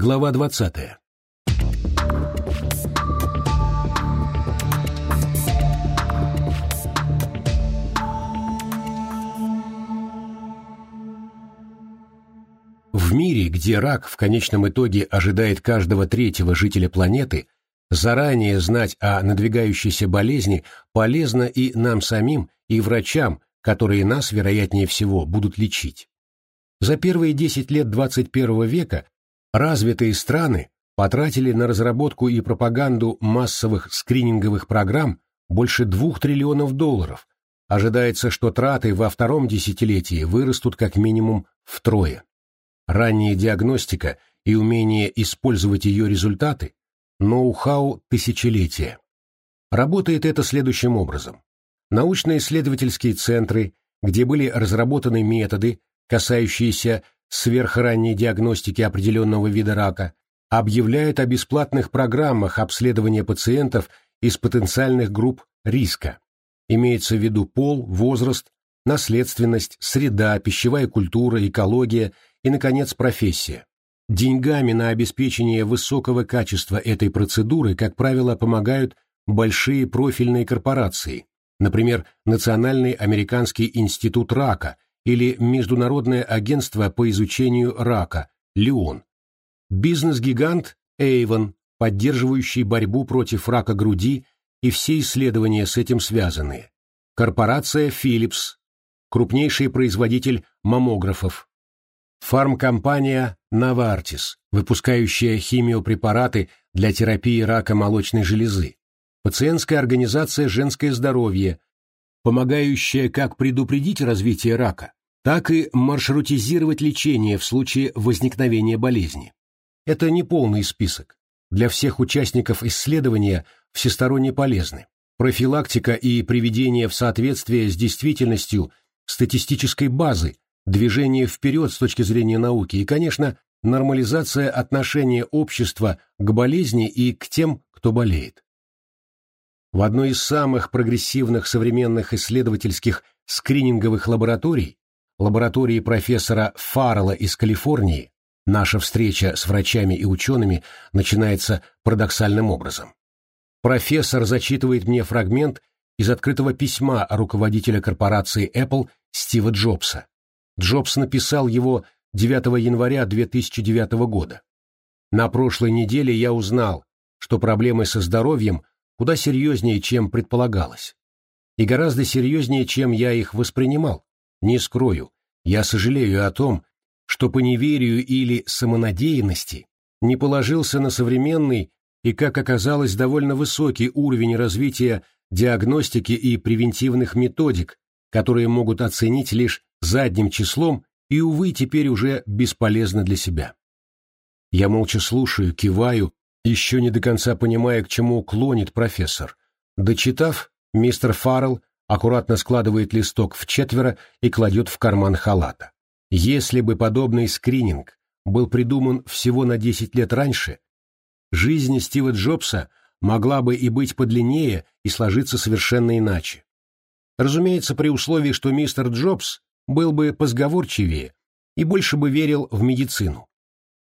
Глава 20. В мире, где рак в конечном итоге ожидает каждого третьего жителя планеты, заранее знать о надвигающейся болезни полезно и нам самим, и врачам, которые нас, вероятнее всего, будут лечить. За первые 10 лет 21 века развитые страны потратили на разработку и пропаганду массовых скрининговых программ больше 2 триллионов долларов. Ожидается, что траты во втором десятилетии вырастут как минимум втрое. Ранняя диагностика и умение использовать ее результаты – ноу-хау тысячелетия. Работает это следующим образом. Научно-исследовательские центры, где были разработаны методы, касающиеся сверхранней диагностики определенного вида рака, объявляют о бесплатных программах обследования пациентов из потенциальных групп риска. Имеется в виду пол, возраст, наследственность, среда, пищевая культура, экология и, наконец, профессия. Деньгами на обеспечение высокого качества этой процедуры, как правило, помогают большие профильные корпорации, например, Национальный американский институт рака – или Международное агентство по изучению рака, ЛИОН, бизнес-гигант Avon, поддерживающий борьбу против рака груди и все исследования с этим связанные, корпорация Philips, крупнейший производитель маммографов, фармкомпания Novartis, выпускающая химиопрепараты для терапии рака молочной железы, пациентская организация «Женское здоровье», помогающая как предупредить развитие рака, так и маршрутизировать лечение в случае возникновения болезни. Это не полный список. Для всех участников исследования всесторонне полезны. Профилактика и приведение в соответствие с действительностью статистической базы, движение вперед с точки зрения науки и, конечно, нормализация отношения общества к болезни и к тем, кто болеет. В одной из самых прогрессивных современных исследовательских скрининговых лабораторий лаборатории профессора Фаррелла из Калифорнии, наша встреча с врачами и учеными начинается парадоксальным образом. Профессор зачитывает мне фрагмент из открытого письма руководителя корпорации Apple Стива Джобса. Джобс написал его 9 января 2009 года. На прошлой неделе я узнал, что проблемы со здоровьем куда серьезнее, чем предполагалось. И гораздо серьезнее, чем я их воспринимал. Не скрою, я сожалею о том, что по неверию или самонадеянности не положился на современный и, как оказалось, довольно высокий уровень развития диагностики и превентивных методик, которые могут оценить лишь задним числом и, увы, теперь уже бесполезно для себя. Я молча слушаю, киваю, еще не до конца понимая, к чему клонит профессор. Дочитав, мистер Фаррелл аккуратно складывает листок в четверо и кладет в карман халата. Если бы подобный скрининг был придуман всего на 10 лет раньше, жизнь Стива Джобса могла бы и быть подлиннее и сложиться совершенно иначе. Разумеется, при условии, что мистер Джобс был бы позговорчивее и больше бы верил в медицину.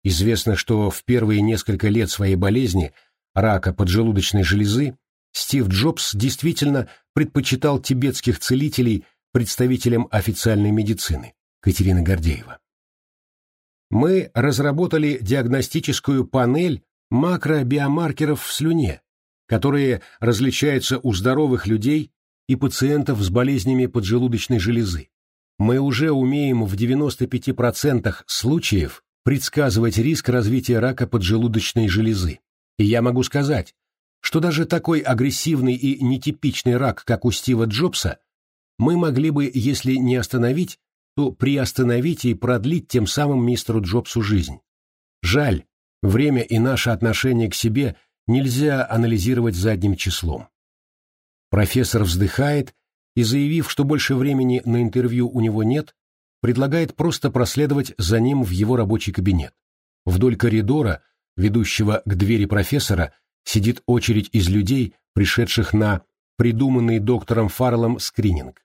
Известно, что в первые несколько лет своей болезни, рака поджелудочной железы, Стив Джобс действительно предпочитал тибетских целителей представителям официальной медицины. Катерина Гордеева. Мы разработали диагностическую панель макробиомаркеров в слюне, которые различаются у здоровых людей и пациентов с болезнями поджелудочной железы. Мы уже умеем в 95% случаев предсказывать риск развития рака поджелудочной железы. И я могу сказать, что даже такой агрессивный и нетипичный рак, как у Стива Джобса, мы могли бы, если не остановить, то приостановить и продлить тем самым мистеру Джобсу жизнь. Жаль, время и наше отношение к себе нельзя анализировать задним числом. Профессор вздыхает и, заявив, что больше времени на интервью у него нет, предлагает просто проследовать за ним в его рабочий кабинет. Вдоль коридора, ведущего к двери профессора, сидит очередь из людей, пришедших на придуманный доктором Фарлом скрининг.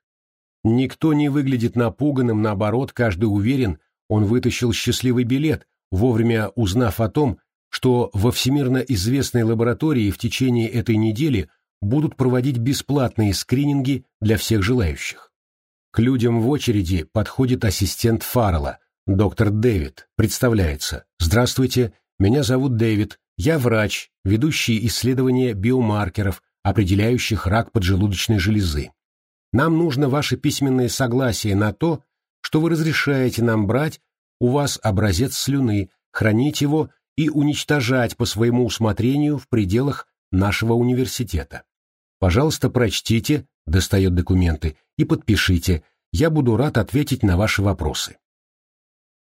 Никто не выглядит напуганным, наоборот, каждый уверен, он вытащил счастливый билет, вовремя узнав о том, что во всемирно известной лаборатории в течение этой недели будут проводить бесплатные скрининги для всех желающих. К людям в очереди подходит ассистент Фаррелла, доктор Дэвид, представляется. «Здравствуйте, меня зовут Дэвид, я врач, ведущий исследования биомаркеров, определяющих рак поджелудочной железы. Нам нужно ваше письменное согласие на то, что вы разрешаете нам брать у вас образец слюны, хранить его и уничтожать по своему усмотрению в пределах нашего университета. Пожалуйста, прочтите, достает документы, и подпишите. Я буду рад ответить на ваши вопросы.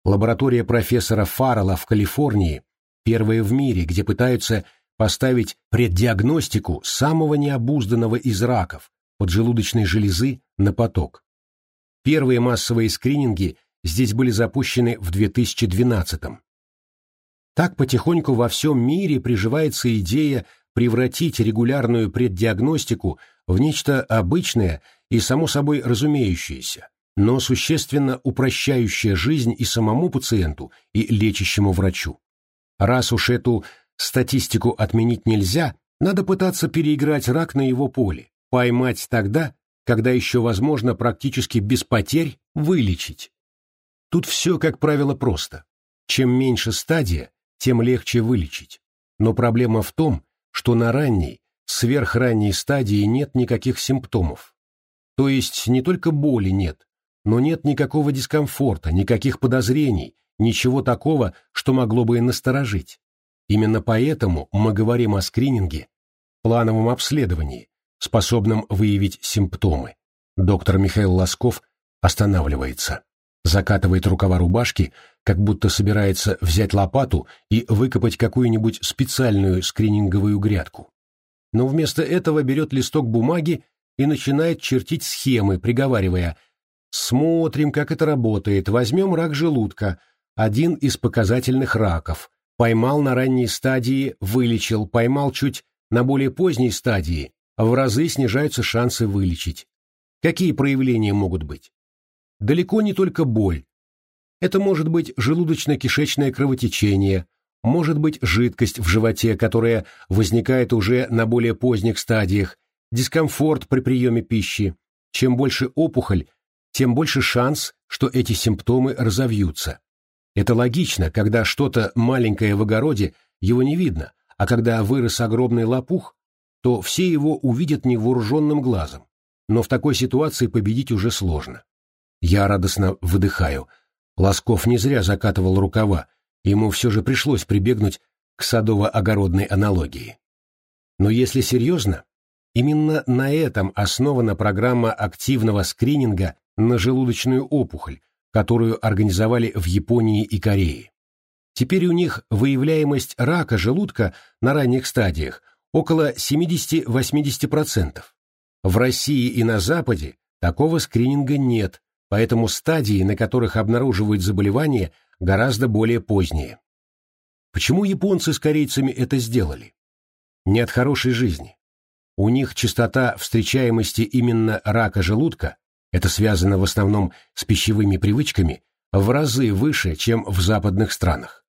Лаборатория профессора Фаррелла в Калифорнии первая в мире, где пытаются поставить преддиагностику самого необузданного из раков поджелудочной железы на поток. Первые массовые скрининги здесь были запущены в 2012 -м. Так потихоньку во всем мире приживается идея превратить регулярную преддиагностику в нечто обычное и само собой разумеющееся, но существенно упрощающее жизнь и самому пациенту, и лечащему врачу. Раз уж эту статистику отменить нельзя, надо пытаться переиграть рак на его поле, поймать тогда, когда еще возможно практически без потерь вылечить. Тут все, как правило, просто. Чем меньше стадия, тем легче вылечить. Но проблема в том, что на ранней, сверхранней стадии нет никаких симптомов. То есть не только боли нет, но нет никакого дискомфорта, никаких подозрений, ничего такого, что могло бы и насторожить. Именно поэтому мы говорим о скрининге, плановом обследовании, способном выявить симптомы. Доктор Михаил Лосков останавливается закатывает рукава рубашки, как будто собирается взять лопату и выкопать какую-нибудь специальную скрининговую грядку. Но вместо этого берет листок бумаги и начинает чертить схемы, приговаривая «Смотрим, как это работает, возьмем рак желудка, один из показательных раков, поймал на ранней стадии, вылечил, поймал чуть на более поздней стадии, в разы снижаются шансы вылечить. Какие проявления могут быть? далеко не только боль. Это может быть желудочно-кишечное кровотечение, может быть жидкость в животе, которая возникает уже на более поздних стадиях, дискомфорт при приеме пищи. Чем больше опухоль, тем больше шанс, что эти симптомы разовьются. Это логично, когда что-то маленькое в огороде, его не видно, а когда вырос огромный лопух, то все его увидят невооруженным глазом. Но в такой ситуации победить уже сложно. Я радостно выдыхаю. Лосков не зря закатывал рукава, ему все же пришлось прибегнуть к садово-огородной аналогии. Но если серьезно, именно на этом основана программа активного скрининга на желудочную опухоль, которую организовали в Японии и Корее. Теперь у них выявляемость рака желудка на ранних стадиях около 70-80%. В России и на Западе такого скрининга нет, поэтому стадии, на которых обнаруживают заболевание, гораздо более поздние. Почему японцы с корейцами это сделали? Не от хорошей жизни. У них частота встречаемости именно рака желудка, это связано в основном с пищевыми привычками, в разы выше, чем в западных странах.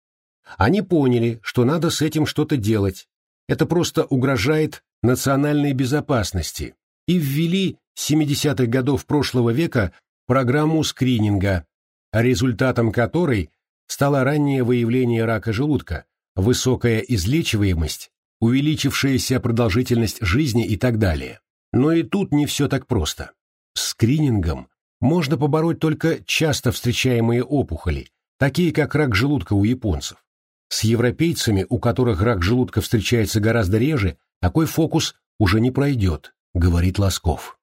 Они поняли, что надо с этим что-то делать, это просто угрожает национальной безопасности, и ввели с 70-х годов прошлого века программу скрининга, результатом которой стало раннее выявление рака желудка, высокая излечиваемость, увеличившаяся продолжительность жизни и так далее. Но и тут не все так просто. Скринингом можно побороть только часто встречаемые опухоли, такие как рак желудка у японцев. С европейцами, у которых рак желудка встречается гораздо реже, такой фокус уже не пройдет, говорит Лосков.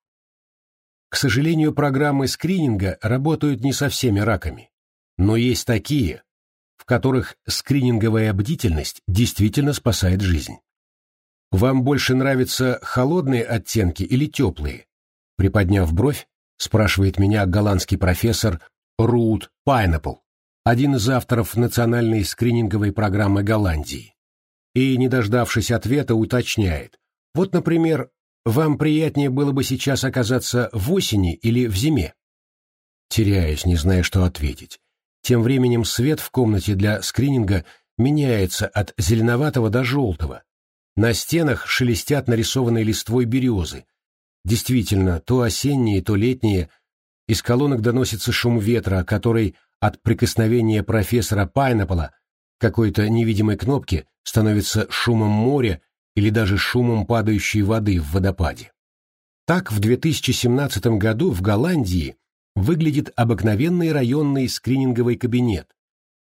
К сожалению, программы скрининга работают не со всеми раками, но есть такие, в которых скрининговая бдительность действительно спасает жизнь. Вам больше нравятся холодные оттенки или теплые? Приподняв бровь, спрашивает меня голландский профессор Рут Пайнапл, один из авторов национальной скрининговой программы Голландии. И, не дождавшись ответа, уточняет. Вот, например, вам приятнее было бы сейчас оказаться в осени или в зиме? Теряюсь, не зная, что ответить. Тем временем свет в комнате для скрининга меняется от зеленоватого до желтого. На стенах шелестят нарисованные листвой березы. Действительно, то осенние, то летние. Из колонок доносится шум ветра, который от прикосновения профессора Пайнапола какой-то невидимой кнопки становится шумом моря или даже шумом падающей воды в водопаде. Так в 2017 году в Голландии выглядит обыкновенный районный скрининговый кабинет,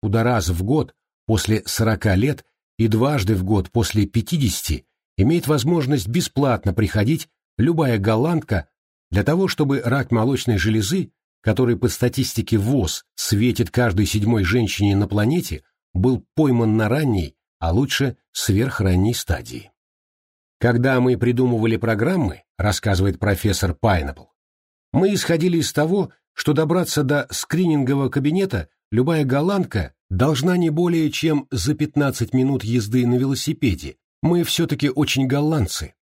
куда раз в год после 40 лет и дважды в год после 50 имеет возможность бесплатно приходить любая голландка для того, чтобы рак молочной железы, который по статистике ВОЗ светит каждой седьмой женщине на планете, был пойман на ранней, а лучше сверхранней стадии. Когда мы придумывали программы, рассказывает профессор Пайнапл, мы исходили из того, что добраться до скринингового кабинета любая голландка должна не более чем за 15 минут езды на велосипеде. Мы все-таки очень голландцы.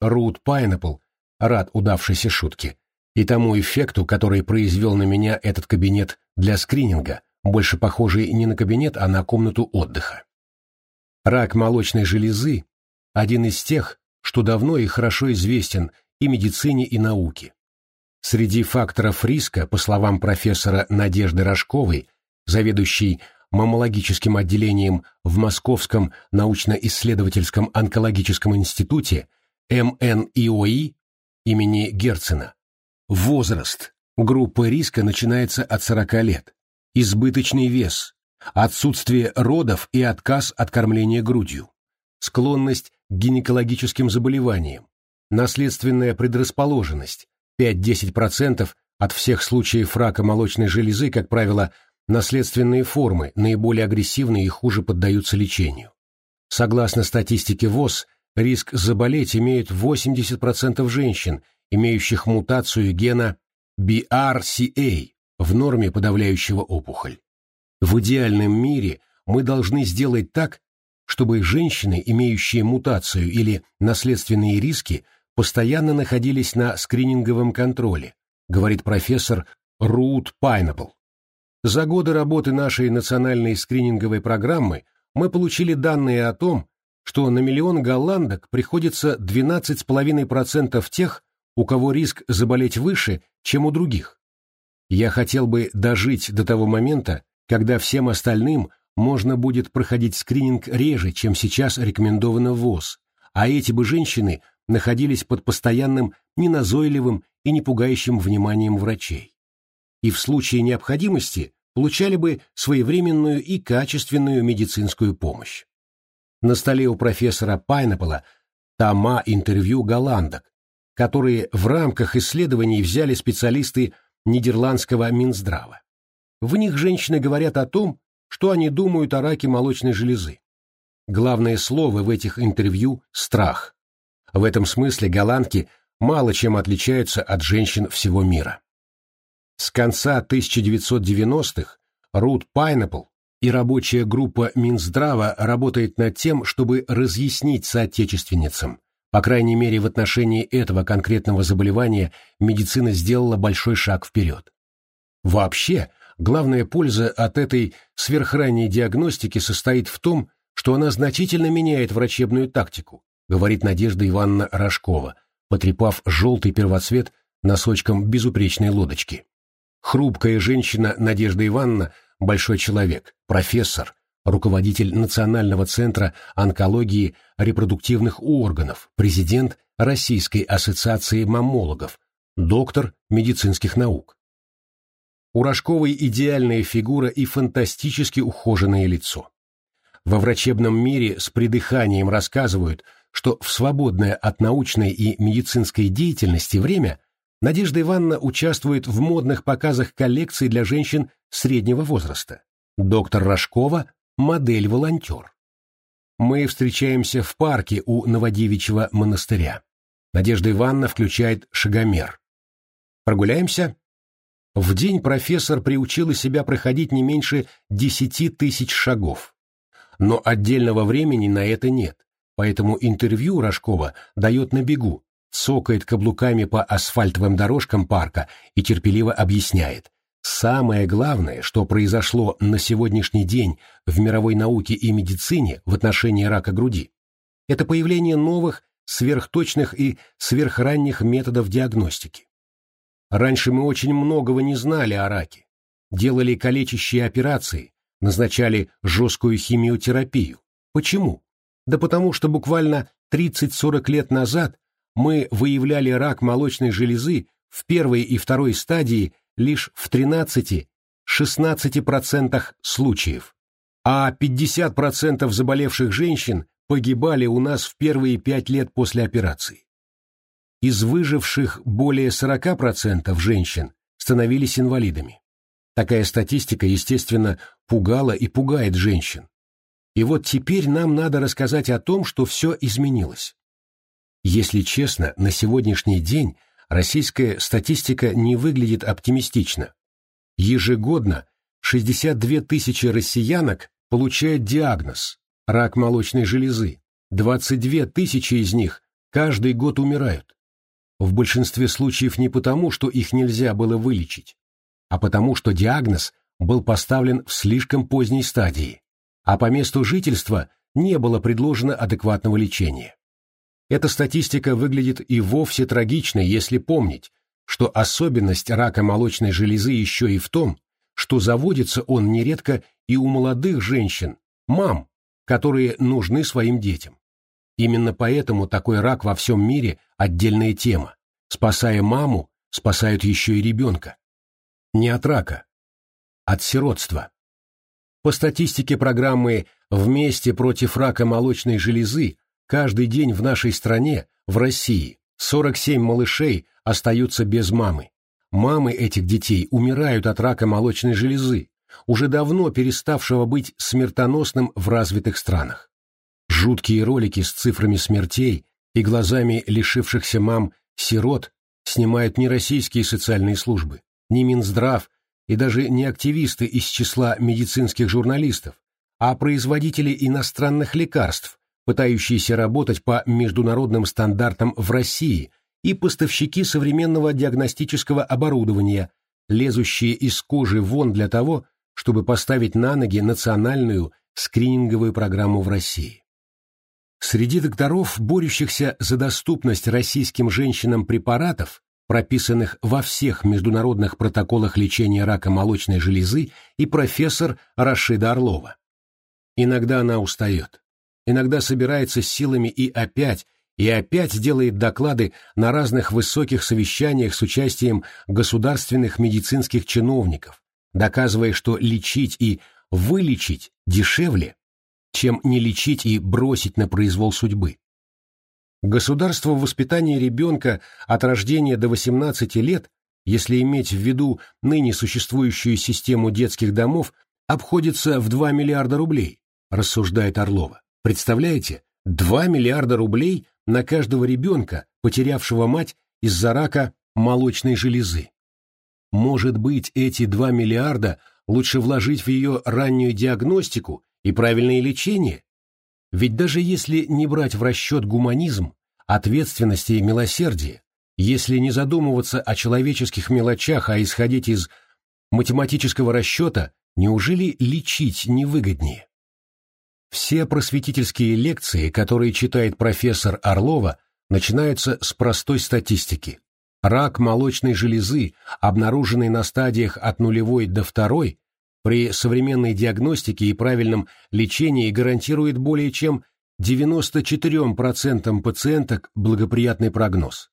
Рут Пайнапл рад удавшейся шутке и тому эффекту, который произвел на меня этот кабинет для скрининга, больше похожий не на кабинет, а на комнату отдыха. Рак молочной железы – один из тех, что давно и хорошо известен и медицине, и науке. Среди факторов риска, по словам профессора Надежды Рожковой, заведующей маммологическим отделением в Московском научно-исследовательском онкологическом институте МНИОИ имени Герцена, возраст, группа риска начинается от 40 лет, избыточный вес, отсутствие родов и отказ от кормления грудью, склонность к гинекологическим заболеваниям, наследственная предрасположенность, 5-10% от всех случаев рака молочной железы, как правило, наследственные формы, наиболее агрессивные и хуже поддаются лечению. Согласно статистике ВОЗ, риск заболеть имеют 80% женщин, имеющих мутацию гена BRCA в норме подавляющего опухоль. В идеальном мире мы должны сделать так, чтобы женщины, имеющие мутацию или наследственные риски, постоянно находились на скрининговом контроле, говорит профессор Рут Пайнапл. За годы работы нашей национальной скрининговой программы мы получили данные о том, что на миллион голландок приходится 12,5% тех, у кого риск заболеть выше, чем у других. Я хотел бы дожить до того момента, когда всем остальным можно будет проходить скрининг реже, чем сейчас рекомендовано ВОЗ, а эти бы женщины находились под постоянным, неназойливым и не пугающим вниманием врачей. И в случае необходимости получали бы своевременную и качественную медицинскую помощь. На столе у профессора Пайнапола тома интервью голландок, которые в рамках исследований взяли специалисты Нидерландского Минздрава. В них женщины говорят о том, что они думают о раке молочной железы. Главное слово в этих интервью – страх. В этом смысле голландки мало чем отличаются от женщин всего мира. С конца 1990-х Рут Пайнапл и рабочая группа Минздрава работает над тем, чтобы разъяснить соотечественницам. По крайней мере, в отношении этого конкретного заболевания медицина сделала большой шаг вперед. Вообще, главная польза от этой сверхранней диагностики состоит в том, что она значительно меняет врачебную тактику, говорит Надежда Ивановна Рожкова, потрепав желтый первоцвет носочком безупречной лодочки. Хрупкая женщина Надежда Ивановна – большой человек, профессор, руководитель Национального центра онкологии репродуктивных органов, президент Российской ассоциации маммологов, доктор медицинских наук. У Рожковой идеальная фигура и фантастически ухоженное лицо. Во врачебном мире с придыханием рассказывают – что в свободное от научной и медицинской деятельности время Надежда Ивановна участвует в модных показах коллекций для женщин среднего возраста. Доктор Рожкова – модель-волонтер. Мы встречаемся в парке у Новодевичьего монастыря. Надежда Ивановна включает шагомер. Прогуляемся? В день профессор приучила себя проходить не меньше десяти тысяч шагов. Но отдельного времени на это нет поэтому интервью Рожкова дает на бегу, цокает каблуками по асфальтовым дорожкам парка и терпеливо объясняет. Самое главное, что произошло на сегодняшний день в мировой науке и медицине в отношении рака груди, это появление новых, сверхточных и сверхранних методов диагностики. Раньше мы очень многого не знали о раке, делали калечащие операции, назначали жесткую химиотерапию. Почему? Да потому что буквально 30-40 лет назад мы выявляли рак молочной железы в первой и второй стадии лишь в 13-16% случаев, а 50% заболевших женщин погибали у нас в первые пять лет после операции. Из выживших более 40% женщин становились инвалидами. Такая статистика, естественно, пугала и пугает женщин. И вот теперь нам надо рассказать о том, что все изменилось. Если честно, на сегодняшний день российская статистика не выглядит оптимистично. Ежегодно 62 тысячи россиянок получают диагноз – рак молочной железы. 22 тысячи из них каждый год умирают. В большинстве случаев не потому, что их нельзя было вылечить, а потому, что диагноз был поставлен в слишком поздней стадии, а по месту жительства не было предложено адекватного лечения. Эта статистика выглядит и вовсе трагичной, если помнить, что особенность рака молочной железы еще и в том, что заводится он нередко и у молодых женщин, мам, которые нужны своим детям. Именно поэтому такой рак во всем мире – отдельная тема. Спасая маму, спасают еще и ребенка. Не от рака, от сиротства. По статистике программы «Вместе против рака молочной железы» Каждый день в нашей стране, в России, 47 малышей остаются без мамы. Мамы этих детей умирают от рака молочной железы, уже давно переставшего быть смертоносным в развитых странах. Жуткие ролики с цифрами смертей и глазами лишившихся мам сирот снимают не российские социальные службы, не Минздрав и даже не активисты из числа медицинских журналистов, а производители иностранных лекарств, пытающиеся работать по международным стандартам в России, и поставщики современного диагностического оборудования, лезущие из кожи вон для того, чтобы поставить на ноги национальную скрининговую программу в России. Среди докторов, борющихся за доступность российским женщинам препаратов, прописанных во всех международных протоколах лечения рака молочной железы, и профессор Рашида Орлова. Иногда она устает иногда собирается с силами и опять, и опять делает доклады на разных высоких совещаниях с участием государственных медицинских чиновников, доказывая, что лечить и вылечить дешевле, чем не лечить и бросить на произвол судьбы. Государство в воспитании ребенка от рождения до 18 лет, если иметь в виду ныне существующую систему детских домов, обходится в 2 миллиарда рублей, рассуждает Орлова. Представляете, 2 миллиарда рублей на каждого ребенка, потерявшего мать из-за рака молочной железы. Может быть, эти 2 миллиарда лучше вложить в ее раннюю диагностику и правильное лечение? Ведь даже если не брать в расчет гуманизм, ответственности и милосердие, если не задумываться о человеческих мелочах, а исходить из математического расчета, неужели лечить невыгоднее? Все просветительские лекции, которые читает профессор Орлова, начинаются с простой статистики. Рак молочной железы, обнаруженный на стадиях от нулевой до второй, при современной диагностике и правильном лечении гарантирует более чем 94% пациенток благоприятный прогноз,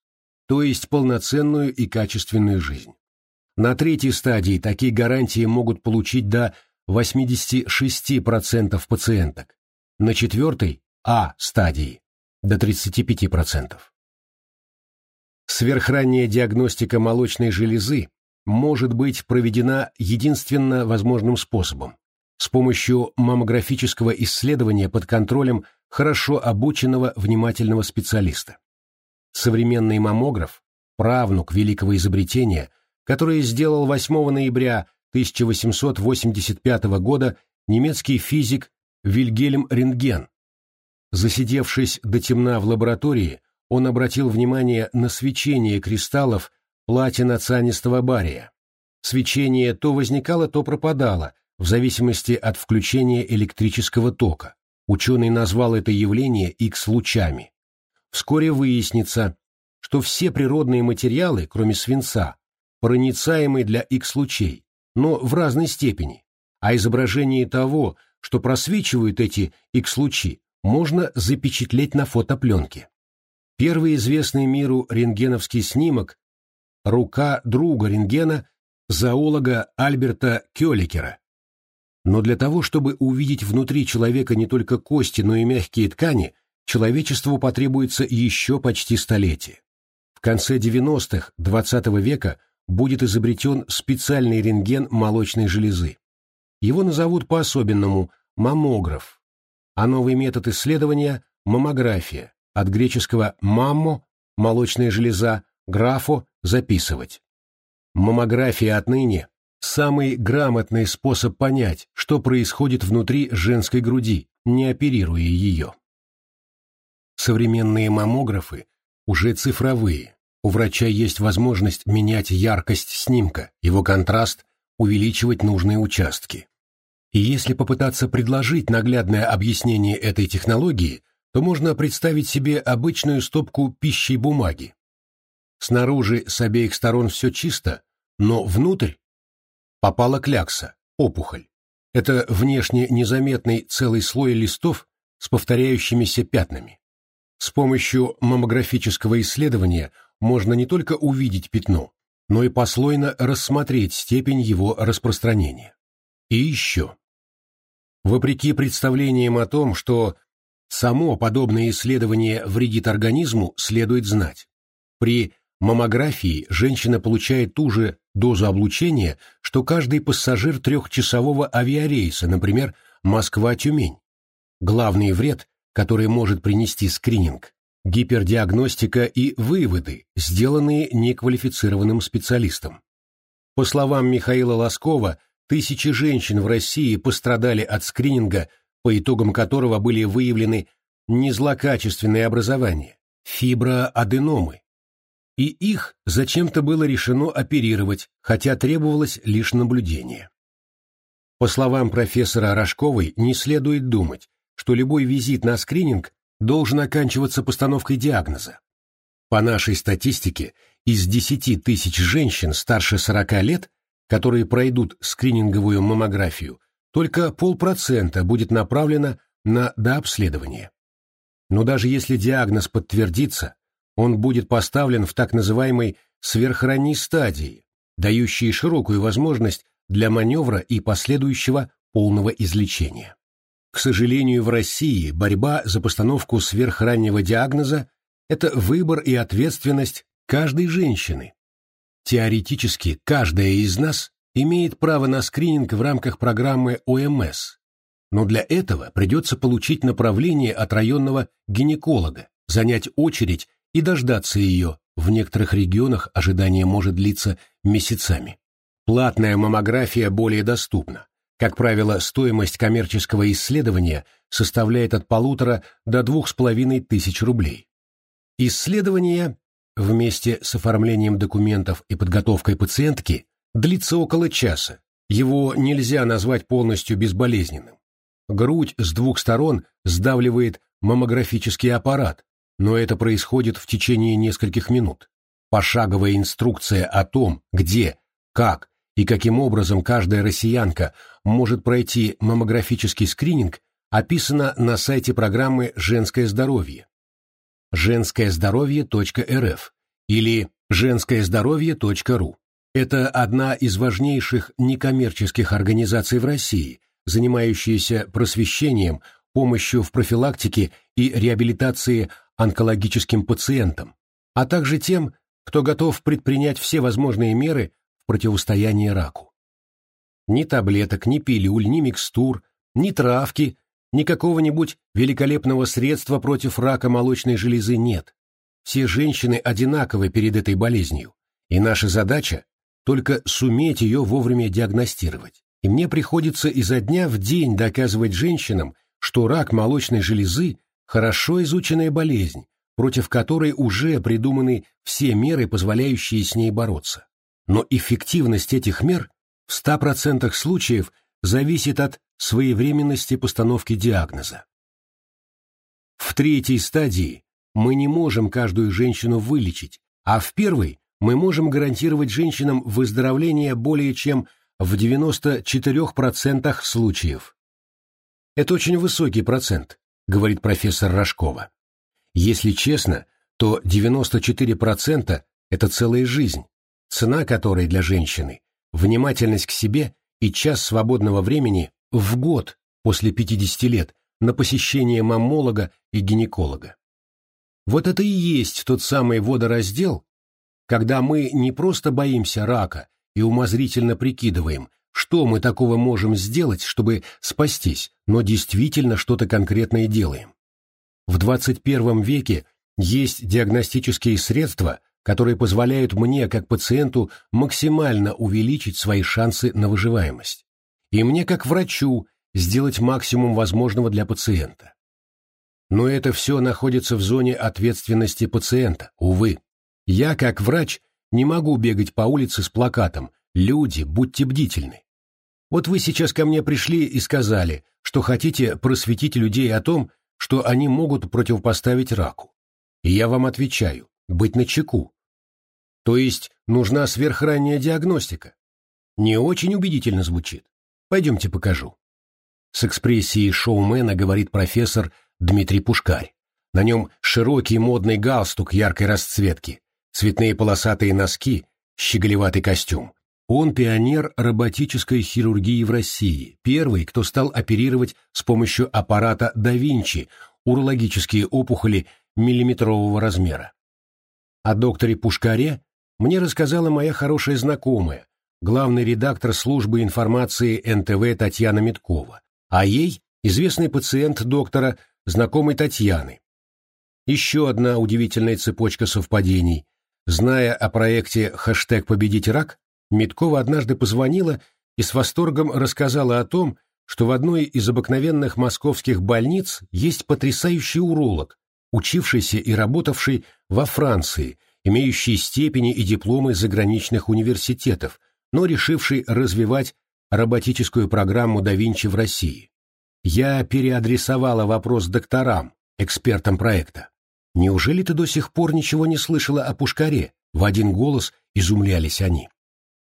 то есть полноценную и качественную жизнь. На третьей стадии такие гарантии могут получить до 86% пациенток, на четвертой А стадии до 35%. Сверхранняя диагностика молочной железы может быть проведена единственно возможным способом – с помощью маммографического исследования под контролем хорошо обученного внимательного специалиста. Современный маммограф – правнук великого изобретения, которое сделал 8 ноября 1885 года немецкий физик Вильгельм Рентген. Засидевшись до темна в лаборатории, он обратил внимание на свечение кристаллов платиноцианистого бария. Свечение то возникало, то пропадало, в зависимости от включения электрического тока. Ученый назвал это явление X-лучами. Вскоре выяснится, что все природные материалы, кроме свинца, проницаемы для X-лучей, но в разной степени, а изображение того, что просвечивают эти X-лучи, можно запечатлеть на фотопленке. Первый известный миру рентгеновский снимок «Рука друга рентгена» зоолога Альберта Кёликера. Но для того, чтобы увидеть внутри человека не только кости, но и мягкие ткани, человечеству потребуется еще почти столетие. В конце 90-х XX века будет изобретен специальный рентген молочной железы. Его назовут по-особенному маммограф, а новый метод исследования – маммография, от греческого «маммо» – молочная железа, «графо» – записывать. Маммография отныне – самый грамотный способ понять, что происходит внутри женской груди, не оперируя ее. Современные маммографы уже цифровые. У врача есть возможность менять яркость снимка, его контраст, увеличивать нужные участки. И если попытаться предложить наглядное объяснение этой технологии, то можно представить себе обычную стопку пищей бумаги. Снаружи с обеих сторон все чисто, но внутрь попала клякса, опухоль. Это внешне незаметный целый слой листов с повторяющимися пятнами. С помощью маммографического исследования можно не только увидеть пятно, но и послойно рассмотреть степень его распространения. И еще. Вопреки представлениям о том, что само подобное исследование вредит организму, следует знать. При маммографии женщина получает ту же дозу облучения, что каждый пассажир трехчасового авиарейса, например, Москва-Тюмень. Главный вред, который может принести скрининг, гипердиагностика и выводы, сделанные неквалифицированным специалистом. По словам Михаила Лоскова, Тысячи женщин в России пострадали от скрининга, по итогам которого были выявлены незлокачественные образования, фиброаденомы. И их зачем-то было решено оперировать, хотя требовалось лишь наблюдение. По словам профессора Рожковой, не следует думать, что любой визит на скрининг должен оканчиваться постановкой диагноза. По нашей статистике, из 10 тысяч женщин старше 40 лет которые пройдут скрининговую маммографию, только полпроцента будет направлено на дообследование. Но даже если диагноз подтвердится, он будет поставлен в так называемой сверхранней стадии, дающей широкую возможность для маневра и последующего полного излечения. К сожалению, в России борьба за постановку сверхраннего диагноза – это выбор и ответственность каждой женщины, Теоретически каждая из нас имеет право на скрининг в рамках программы ОМС, но для этого придется получить направление от районного гинеколога, занять очередь и дождаться ее. В некоторых регионах ожидание может длиться месяцами. Платная маммография более доступна. Как правило, стоимость коммерческого исследования составляет от полутора до двух с половиной тысяч рублей. Исследование вместе с оформлением документов и подготовкой пациентки длится около часа. Его нельзя назвать полностью безболезненным. Грудь с двух сторон сдавливает маммографический аппарат, но это происходит в течение нескольких минут. Пошаговая инструкция о том, где, как и каким образом каждая россиянка может пройти маммографический скрининг, описана на сайте программы «Женское здоровье» женскоездоровье.рф или женскоездоровье.ру. Это одна из важнейших некоммерческих организаций в России, занимающаяся просвещением, помощью в профилактике и реабилитации онкологическим пациентам, а также тем, кто готов предпринять все возможные меры в противостоянии раку. Ни таблеток, ни пилюль, ни микстур, ни травки ни какого-нибудь великолепного средства против рака молочной железы нет. Все женщины одинаковы перед этой болезнью, и наша задача – только суметь ее вовремя диагностировать. И мне приходится изо дня в день доказывать женщинам, что рак молочной железы – хорошо изученная болезнь, против которой уже придуманы все меры, позволяющие с ней бороться. Но эффективность этих мер в 100% случаев зависит от своевременности постановки диагноза. В третьей стадии мы не можем каждую женщину вылечить, а в первой мы можем гарантировать женщинам выздоровление более чем в 94% случаев. Это очень высокий процент, говорит профессор Рожкова. Если честно, то 94% – это целая жизнь, цена которой для женщины – внимательность к себе и час свободного времени в год после 50 лет на посещение маммолога и гинеколога. Вот это и есть тот самый водораздел, когда мы не просто боимся рака и умозрительно прикидываем, что мы такого можем сделать, чтобы спастись, но действительно что-то конкретное делаем. В 21 веке есть диагностические средства, которые позволяют мне, как пациенту, максимально увеличить свои шансы на выживаемость. И мне, как врачу, сделать максимум возможного для пациента. Но это все находится в зоне ответственности пациента, увы. Я, как врач, не могу бегать по улице с плакатом «Люди, будьте бдительны». Вот вы сейчас ко мне пришли и сказали, что хотите просветить людей о том, что они могут противопоставить раку. И я вам отвечаю, быть начеку. То есть нужна сверхранняя диагностика. Не очень убедительно звучит. Пойдемте покажу. С экспрессией шоумена говорит профессор Дмитрий Пушкарь. На нем широкий модный галстук яркой расцветки, цветные полосатые носки, щеголеватый костюм. Он пионер роботической хирургии в России, первый, кто стал оперировать с помощью аппарата да Винчи урологические опухоли миллиметрового размера. О докторе Пушкаре мне рассказала моя хорошая знакомая, главный редактор службы информации НТВ Татьяна Миткова, а ей известный пациент доктора, знакомый Татьяны. Еще одна удивительная цепочка совпадений. Зная о проекте «Хэштег победить рак», Миткова однажды позвонила и с восторгом рассказала о том, что в одной из обыкновенных московских больниц есть потрясающий уролог, учившийся и работавший во Франции, имеющий степени и дипломы заграничных университетов, но решивший развивать роботическую программу да Винчи в России. Я переадресовала вопрос докторам, экспертам проекта. Неужели ты до сих пор ничего не слышала о Пушкаре? В один голос изумлялись они.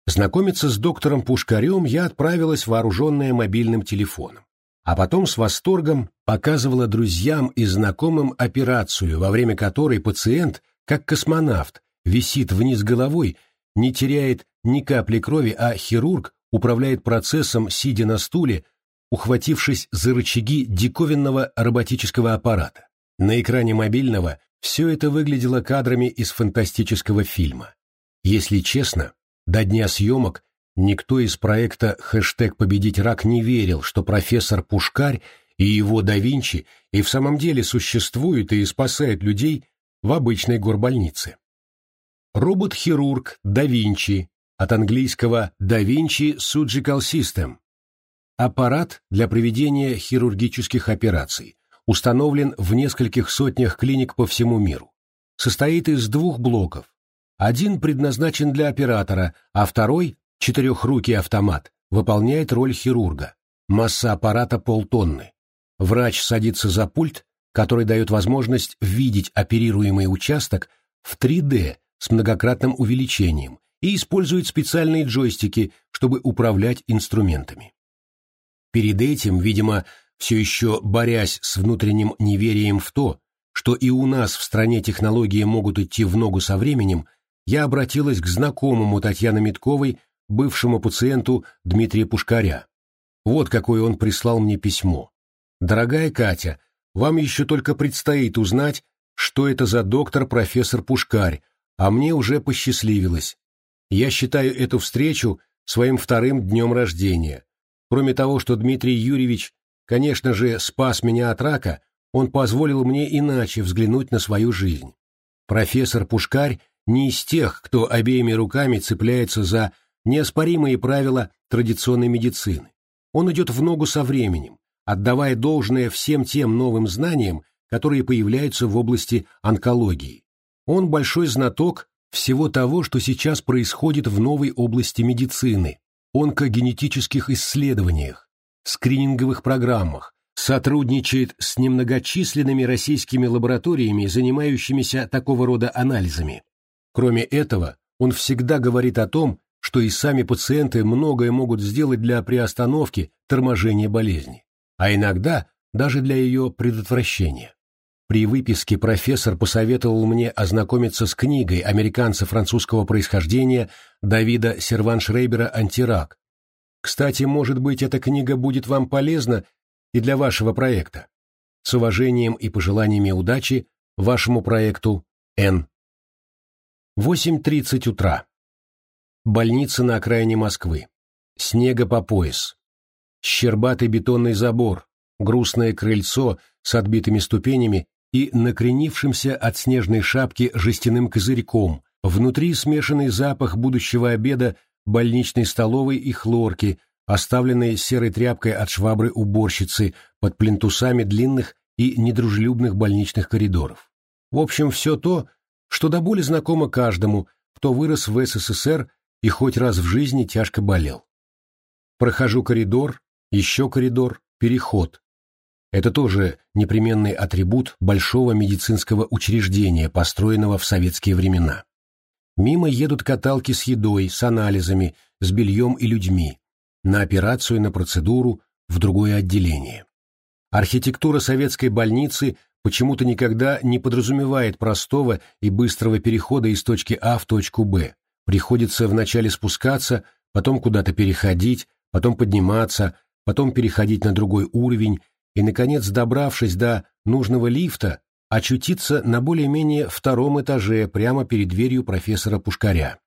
Знакомиться с доктором Пушкарем я отправилась вооруженная мобильным телефоном, а потом с восторгом показывала друзьям и знакомым операцию, во время которой пациент, как космонавт, висит вниз головой, не теряет ни капли крови, а хирург управляет процессом, сидя на стуле, ухватившись за рычаги диковинного роботического аппарата. На экране мобильного все это выглядело кадрами из фантастического фильма. Если честно, до дня съемок никто из проекта «Хэштег победить рак» не верил, что профессор Пушкарь и его да Винчи и в самом деле существуют и спасают людей в обычной горбольнице. Робот-хирург да Винчи, от английского «Da Vinci Surgical System», аппарат для проведения хирургических операций, установлен в нескольких сотнях клиник по всему миру. Состоит из двух блоков. Один предназначен для оператора, а второй, четырехрукий автомат, выполняет роль хирурга. Масса аппарата полтонны. Врач садится за пульт, который дает возможность видеть оперируемый участок в 3D с многократным увеличением и использует специальные джойстики, чтобы управлять инструментами. Перед этим, видимо, все еще борясь с внутренним неверием в то, что и у нас в стране технологии могут идти в ногу со временем, я обратилась к знакомому Татьяны Митковой, бывшему пациенту Дмитрия Пушкаря. Вот какое он прислал мне письмо. «Дорогая Катя, вам еще только предстоит узнать, что это за доктор-профессор Пушкарь, а мне уже посчастливилось. Я считаю эту встречу своим вторым днем рождения. Кроме того, что Дмитрий Юрьевич конечно же, спас меня от рака, он позволил мне иначе взглянуть на свою жизнь. Профессор Пушкарь не из тех, кто обеими руками цепляется за неоспоримые правила традиционной медицины. Он идет в ногу со временем, отдавая должное всем тем новым знаниям, которые появляются в области онкологии. Он большой знаток всего того, что сейчас происходит в новой области медицины, онкогенетических исследованиях, скрининговых программах, сотрудничает с немногочисленными российскими лабораториями, занимающимися такого рода анализами. Кроме этого, он всегда говорит о том, что и сами пациенты многое могут сделать для приостановки, торможения болезни, а иногда даже для ее предотвращения. При выписке профессор посоветовал мне ознакомиться с книгой американца французского происхождения Давида Серваншрейбера «Антирак». Кстати, может быть, эта книга будет вам полезна и для вашего проекта. С уважением и пожеланиями удачи вашему проекту Н. 8.30 утра. Больница на окраине Москвы. Снега по пояс. Щербатый бетонный забор, грустное крыльцо с отбитыми ступенями и накренившимся от снежной шапки жестяным козырьком, внутри смешанный запах будущего обеда больничной столовой и хлорки, оставленной серой тряпкой от швабры уборщицы под плинтусами длинных и недружелюбных больничных коридоров. В общем, все то, что до боли знакомо каждому, кто вырос в СССР и хоть раз в жизни тяжко болел. Прохожу коридор, еще коридор, переход, это тоже непременный атрибут большого медицинского учреждения, построенного в советские времена. Мимо едут каталки с едой, с анализами, с бельем и людьми, на операцию, на процедуру, в другое отделение. Архитектура советской больницы почему-то никогда не подразумевает простого и быстрого перехода из точки А в точку Б. Приходится вначале спускаться, потом куда-то переходить, потом подниматься, потом переходить на другой уровень, и, наконец, добравшись до нужного лифта, очутиться на более-менее втором этаже прямо перед дверью профессора Пушкаря.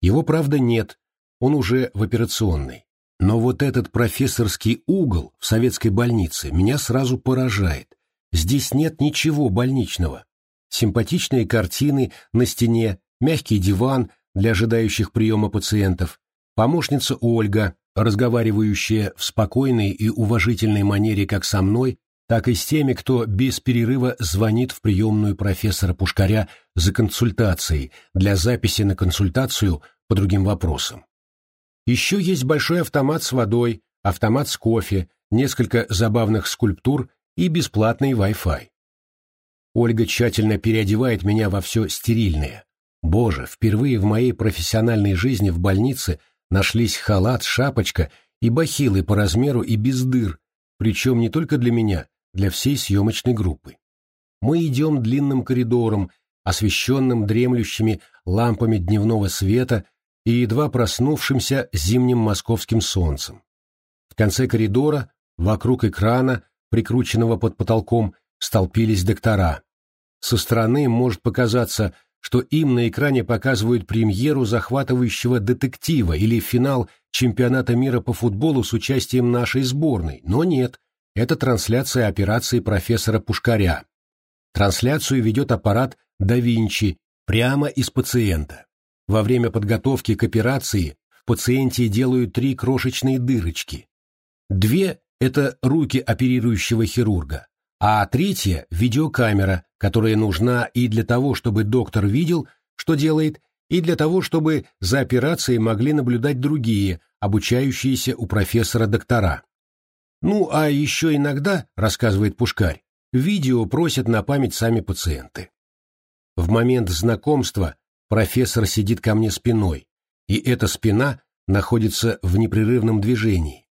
Его, правда, нет, он уже в операционной. Но вот этот профессорский угол в советской больнице меня сразу поражает. Здесь нет ничего больничного. Симпатичные картины на стене, мягкий диван для ожидающих приема пациентов, помощница Ольга, разговаривающая в спокойной и уважительной манере как со мной, так и с теми, кто без перерыва звонит в приемную профессора Пушкаря за консультацией для записи на консультацию по другим вопросам. Еще есть большой автомат с водой, автомат с кофе, несколько забавных скульптур и бесплатный Wi-Fi. Ольга тщательно переодевает меня во все стерильное. Боже, впервые в моей профессиональной жизни в больнице – Нашлись халат, шапочка и бахилы по размеру и без дыр, причем не только для меня, для всей съемочной группы. Мы идем длинным коридором, освещенным дремлющими лампами дневного света и едва проснувшимся зимним московским солнцем. В конце коридора, вокруг экрана, прикрученного под потолком, столпились доктора. Со стороны может показаться, что им на экране показывают премьеру захватывающего детектива или финал чемпионата мира по футболу с участием нашей сборной, но нет, это трансляция операции профессора Пушкаря. Трансляцию ведет аппарат да Винчи прямо из пациента. Во время подготовки к операции в пациенте делают три крошечные дырочки. Две – это руки оперирующего хирурга, а третья – видеокамера, которая нужна и для того, чтобы доктор видел, что делает, и для того, чтобы за операцией могли наблюдать другие, обучающиеся у профессора доктора. Ну, а еще иногда, рассказывает Пушкарь, видео просят на память сами пациенты. В момент знакомства профессор сидит ко мне спиной, и эта спина находится в непрерывном движении.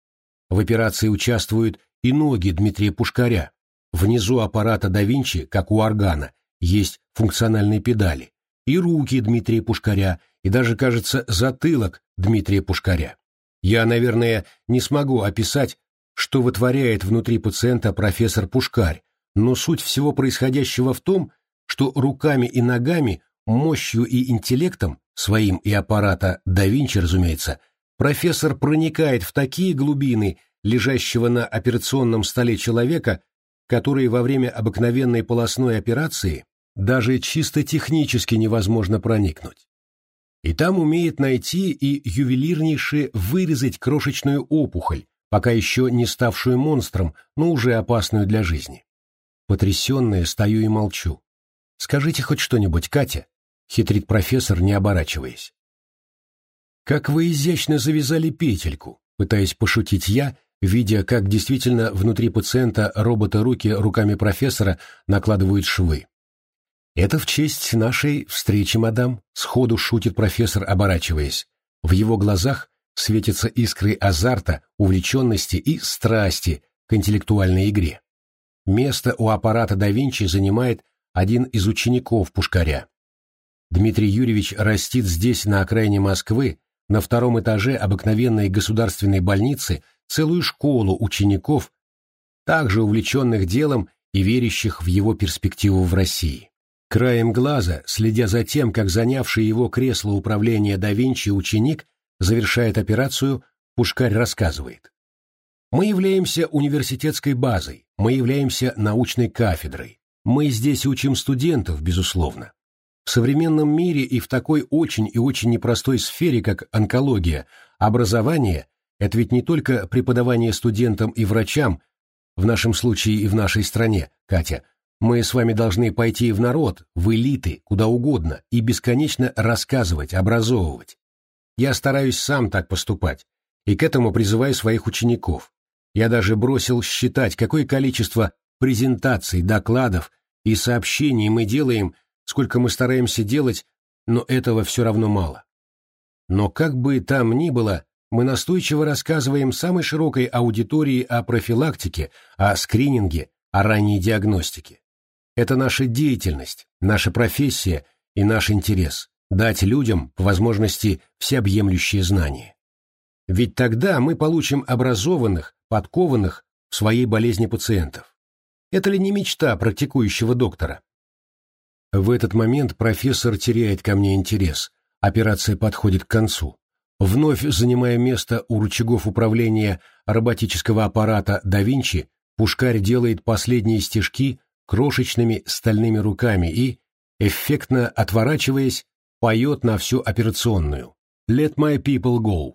В операции участвуют и ноги Дмитрия Пушкаря, Внизу аппарата да Винчи, как у органа, есть функциональные педали, и руки Дмитрия Пушкаря, и даже, кажется, затылок Дмитрия Пушкаря. Я, наверное, не смогу описать, что вытворяет внутри пациента профессор Пушкарь, но суть всего происходящего в том, что руками и ногами, мощью и интеллектом, своим и аппарата да Винчи, разумеется, профессор проникает в такие глубины лежащего на операционном столе человека, которые во время обыкновенной полостной операции даже чисто технически невозможно проникнуть. И там умеет найти и ювелирнейше вырезать крошечную опухоль, пока еще не ставшую монстром, но уже опасную для жизни. Потрясенная стою и молчу. «Скажите хоть что-нибудь, Катя». хитрит профессор, не оборачиваясь. «Как вы изящно завязали петельку», пытаясь пошутить я, видя, как действительно внутри пациента робота-руки руками профессора накладывают швы. «Это в честь нашей встречи, мадам», — сходу шутит профессор, оборачиваясь. В его глазах светятся искры азарта, увлеченности и страсти к интеллектуальной игре. Место у аппарата да Винчи занимает один из учеников Пушкаря. Дмитрий Юрьевич растит здесь, на окраине Москвы, на втором этаже обыкновенной государственной больницы, целую школу учеников, также увлеченных делом и верящих в его перспективу в России. Краем глаза, следя за тем, как занявший его кресло управления да Винчи ученик завершает операцию, Пушкарь рассказывает. «Мы являемся университетской базой, мы являемся научной кафедрой. Мы здесь учим студентов, безусловно. В современном мире и в такой очень и очень непростой сфере, как онкология, образование – это ведь не только преподавание студентам и врачам, в нашем случае и в нашей стране, Катя. Мы с вами должны пойти в народ, в элиты, куда угодно, и бесконечно рассказывать, образовывать. Я стараюсь сам так поступать, и к этому призываю своих учеников. Я даже бросил считать, какое количество презентаций, докладов и сообщений мы делаем сколько мы стараемся делать, но этого все равно мало. Но как бы там ни было, мы настойчиво рассказываем самой широкой аудитории о профилактике, о скрининге, о ранней диагностике. Это наша деятельность, наша профессия и наш интерес – дать людям, по возможности, всеобъемлющие знания. Ведь тогда мы получим образованных, подкованных в своей болезни пациентов. Это ли не мечта практикующего доктора? В этот момент профессор теряет ко мне интерес. Операция подходит к концу. Вновь занимая место у рычагов управления роботического аппарата да Винчи, Пушкарь делает последние стежки крошечными стальными руками и, эффектно отворачиваясь, поет на всю операционную. «Let my people go».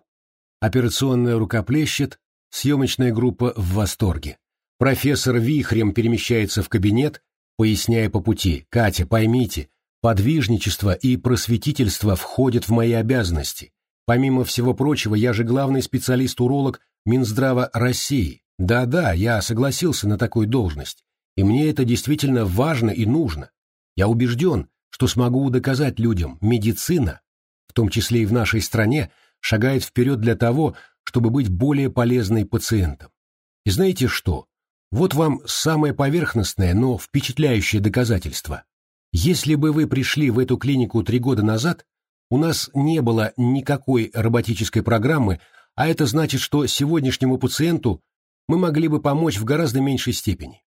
Операционная рука плещет, съемочная группа в восторге. Профессор вихрем перемещается в кабинет, поясняя по пути, «Катя, поймите, подвижничество и просветительство входят в мои обязанности. Помимо всего прочего, я же главный специалист-уролог Минздрава России. Да-да, я согласился на такую должность, и мне это действительно важно и нужно. Я убежден, что смогу доказать людям, медицина, в том числе и в нашей стране, шагает вперед для того, чтобы быть более полезной пациентам. И знаете что? Вот вам самое поверхностное, но впечатляющее доказательство. Если бы вы пришли в эту клинику три года назад, у нас не было никакой роботической программы, а это значит, что сегодняшнему пациенту мы могли бы помочь в гораздо меньшей степени.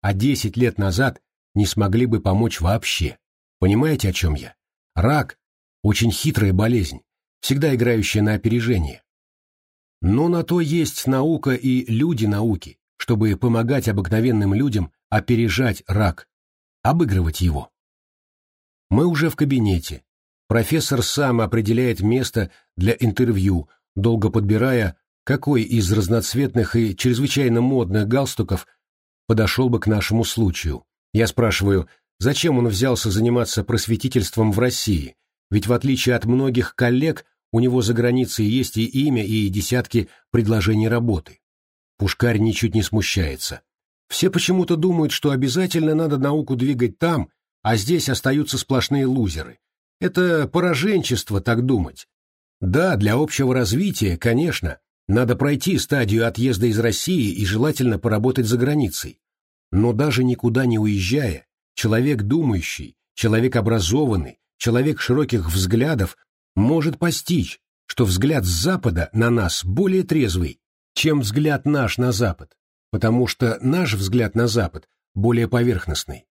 А десять лет назад не смогли бы помочь вообще. Понимаете, о чем я? Рак – очень хитрая болезнь, всегда играющая на опережение. Но на то есть наука и люди науки, чтобы помогать обыкновенным людям опережать рак, обыгрывать его. Мы уже в кабинете. Профессор сам определяет место для интервью, долго подбирая, какой из разноцветных и чрезвычайно модных галстуков подошел бы к нашему случаю. Я спрашиваю, зачем он взялся заниматься просветительством в России, ведь в отличие от многих коллег у него за границей есть и имя, и десятки предложений работы. Пушкарь ничуть не смущается. Все почему-то думают, что обязательно надо науку двигать там, а здесь остаются сплошные лузеры. Это пораженчество так думать. Да, для общего развития, конечно, надо пройти стадию отъезда из России и желательно поработать за границей. Но даже никуда не уезжая, человек думающий, человек образованный, человек широких взглядов может постичь, что взгляд с Запада на нас более трезвый, чем взгляд наш на Запад, потому что наш взгляд на Запад более поверхностный.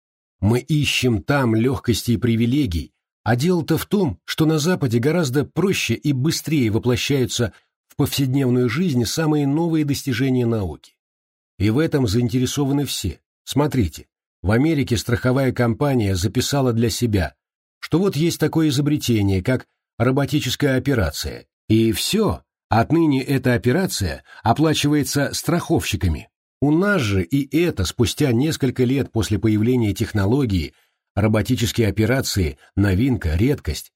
Мы ищем там легкости и привилегий, а дело-то в том, что на Западе гораздо проще и быстрее воплощаются в повседневную жизнь самые новые достижения науки. И в этом заинтересованы все. Смотрите, в Америке страховая компания записала для себя, что вот есть такое изобретение, как роботическая операция, и все, Отныне эта операция оплачивается страховщиками. У нас же и это спустя несколько лет после появления технологии роботические операции – новинка, редкость.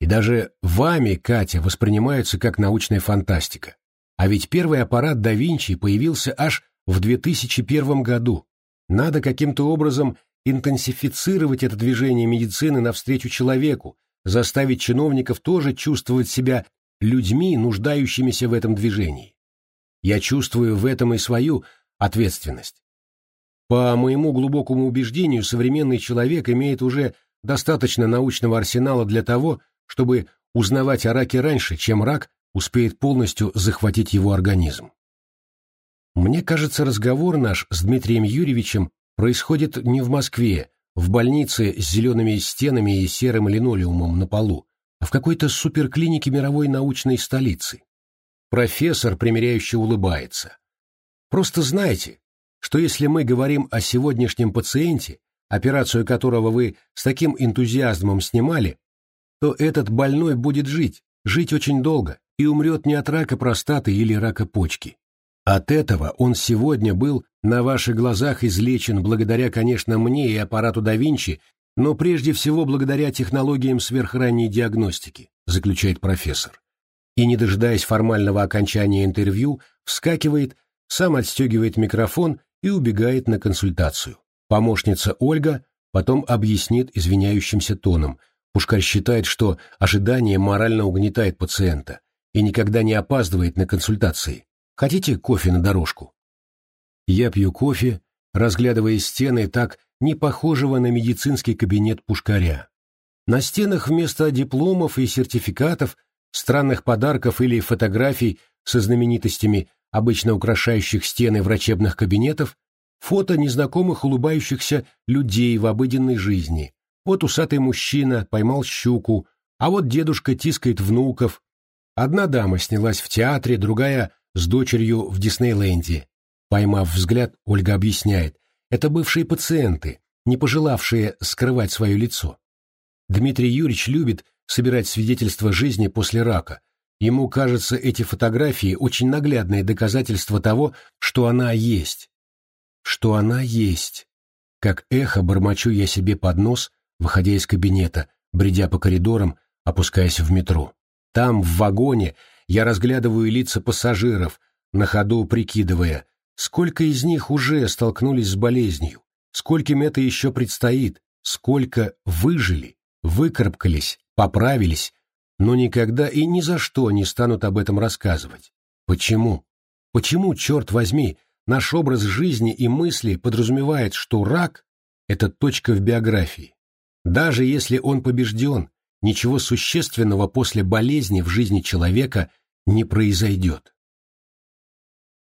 И даже вами, Катя, воспринимаются как научная фантастика. А ведь первый аппарат да Винчи появился аж в 2001 году. Надо каким-то образом интенсифицировать это движение медицины навстречу человеку, заставить чиновников тоже чувствовать себя людьми, нуждающимися в этом движении. Я чувствую в этом и свою ответственность. По моему глубокому убеждению, современный человек имеет уже достаточно научного арсенала для того, чтобы узнавать о раке раньше, чем рак успеет полностью захватить его организм. Мне кажется, разговор наш с Дмитрием Юрьевичем происходит не в Москве, в больнице с зелеными стенами и серым линолеумом на полу, а в какой-то суперклинике мировой научной столицы. Профессор, примиряюще улыбается. Просто знайте, что если мы говорим о сегодняшнем пациенте, операцию которого вы с таким энтузиазмом снимали, то этот больной будет жить, жить очень долго, и умрет не от рака простаты или рака почки. От этого он сегодня был на ваших глазах излечен благодаря, конечно, мне и аппарату да Винчи, но прежде всего благодаря технологиям сверхранней диагностики, заключает профессор. И, не дожидаясь формального окончания интервью, вскакивает, сам отстегивает микрофон и убегает на консультацию. Помощница Ольга потом объяснит извиняющимся тоном. Пушкарь считает, что ожидание морально угнетает пациента и никогда не опаздывает на консультации. Хотите кофе на дорожку? Я пью кофе, разглядывая стены так не похожего на медицинский кабинет Пушкаря. На стенах вместо дипломов и сертификатов, странных подарков или фотографий со знаменитостями обычно украшающих стены врачебных кабинетов, фото незнакомых улыбающихся людей в обыденной жизни. Вот усатый мужчина поймал щуку, а вот дедушка тискает внуков. Одна дама снялась в театре, другая с дочерью в Диснейленде. Поймав взгляд, Ольга объясняет, это бывшие пациенты, не пожелавшие скрывать свое лицо. Дмитрий Юрьевич любит собирать свидетельства жизни после рака, Ему кажется, эти фотографии очень наглядное доказательство того, что она есть. Что она есть. Как эхо бормочу я себе под нос, выходя из кабинета, бредя по коридорам, опускаясь в метро. Там, в вагоне, я разглядываю лица пассажиров, на ходу прикидывая, сколько из них уже столкнулись с болезнью, скольким это еще предстоит, сколько выжили, выкарабкались, поправились, но никогда и ни за что не станут об этом рассказывать. Почему? Почему, черт возьми, наш образ жизни и мысли подразумевает, что рак – это точка в биографии? Даже если он побежден, ничего существенного после болезни в жизни человека не произойдет.